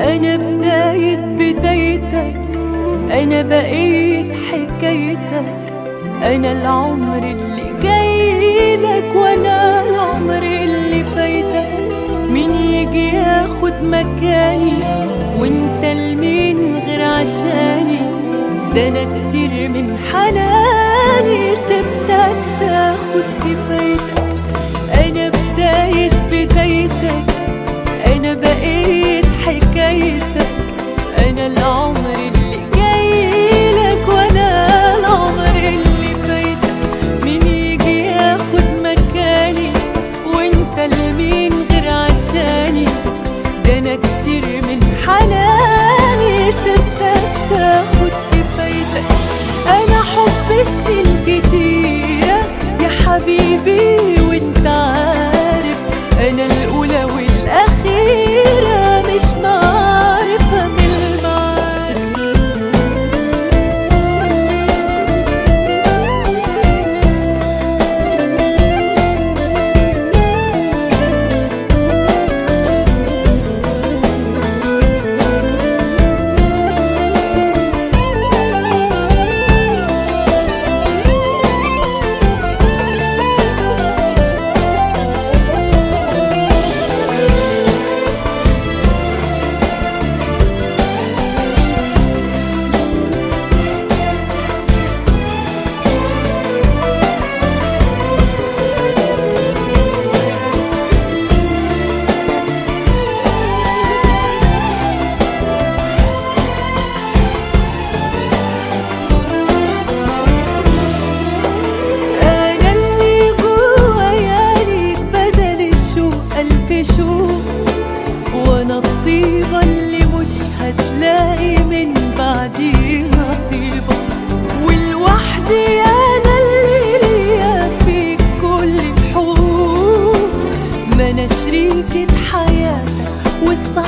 أنا بداية بدايتك أنا بقيت حكايتك. أنا العمر اللي جايلك وأنا العمر اللي فايتك. مين يجي ياخد مكاني وأنت المين غير عشاني؟ ده أنا كتير من حناني سبتك تاخد كفايتك. أنا بداية بدايتك أنا بقيت حبيبي وانت عارف أنا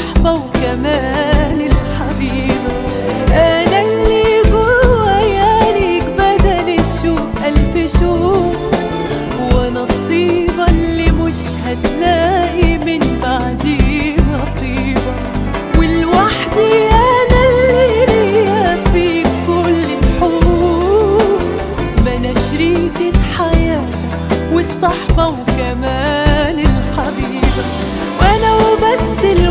والصحبة وكمان الحبيبة أنا اللي جوايا ليك بدل الشوق ألف شوق. وأنا الطيبة اللي مش هتلاقي من بعديها طيبة والوحدي أنا اللي ليا في كل الحقوق ما أنا شريكة حياتك والصحبة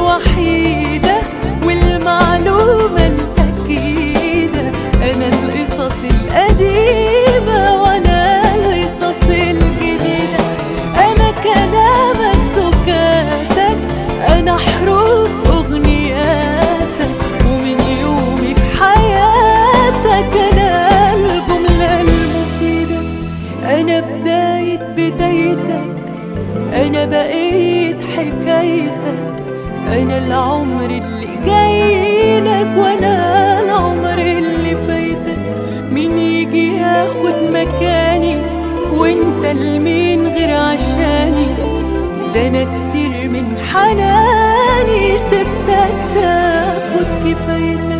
الوحيدة والمعلومة الأكيدة أنا القصص القديمة وأنا القصص الجديدة. أنا كلامك سكاتك أنا حروف أغنياتك. ومن يومي في حياتك أنا الجملة المفيدة. أنا بداية بدايتك أنا بقيت حكايتك. أنا العمر اللي جايلك وأنا العمر اللي فايتك. مين يجي ياخد مكاني وأنت لمين غير عشاني؟ ده أنا كتير من حناني سبتك تاخد كفايتك.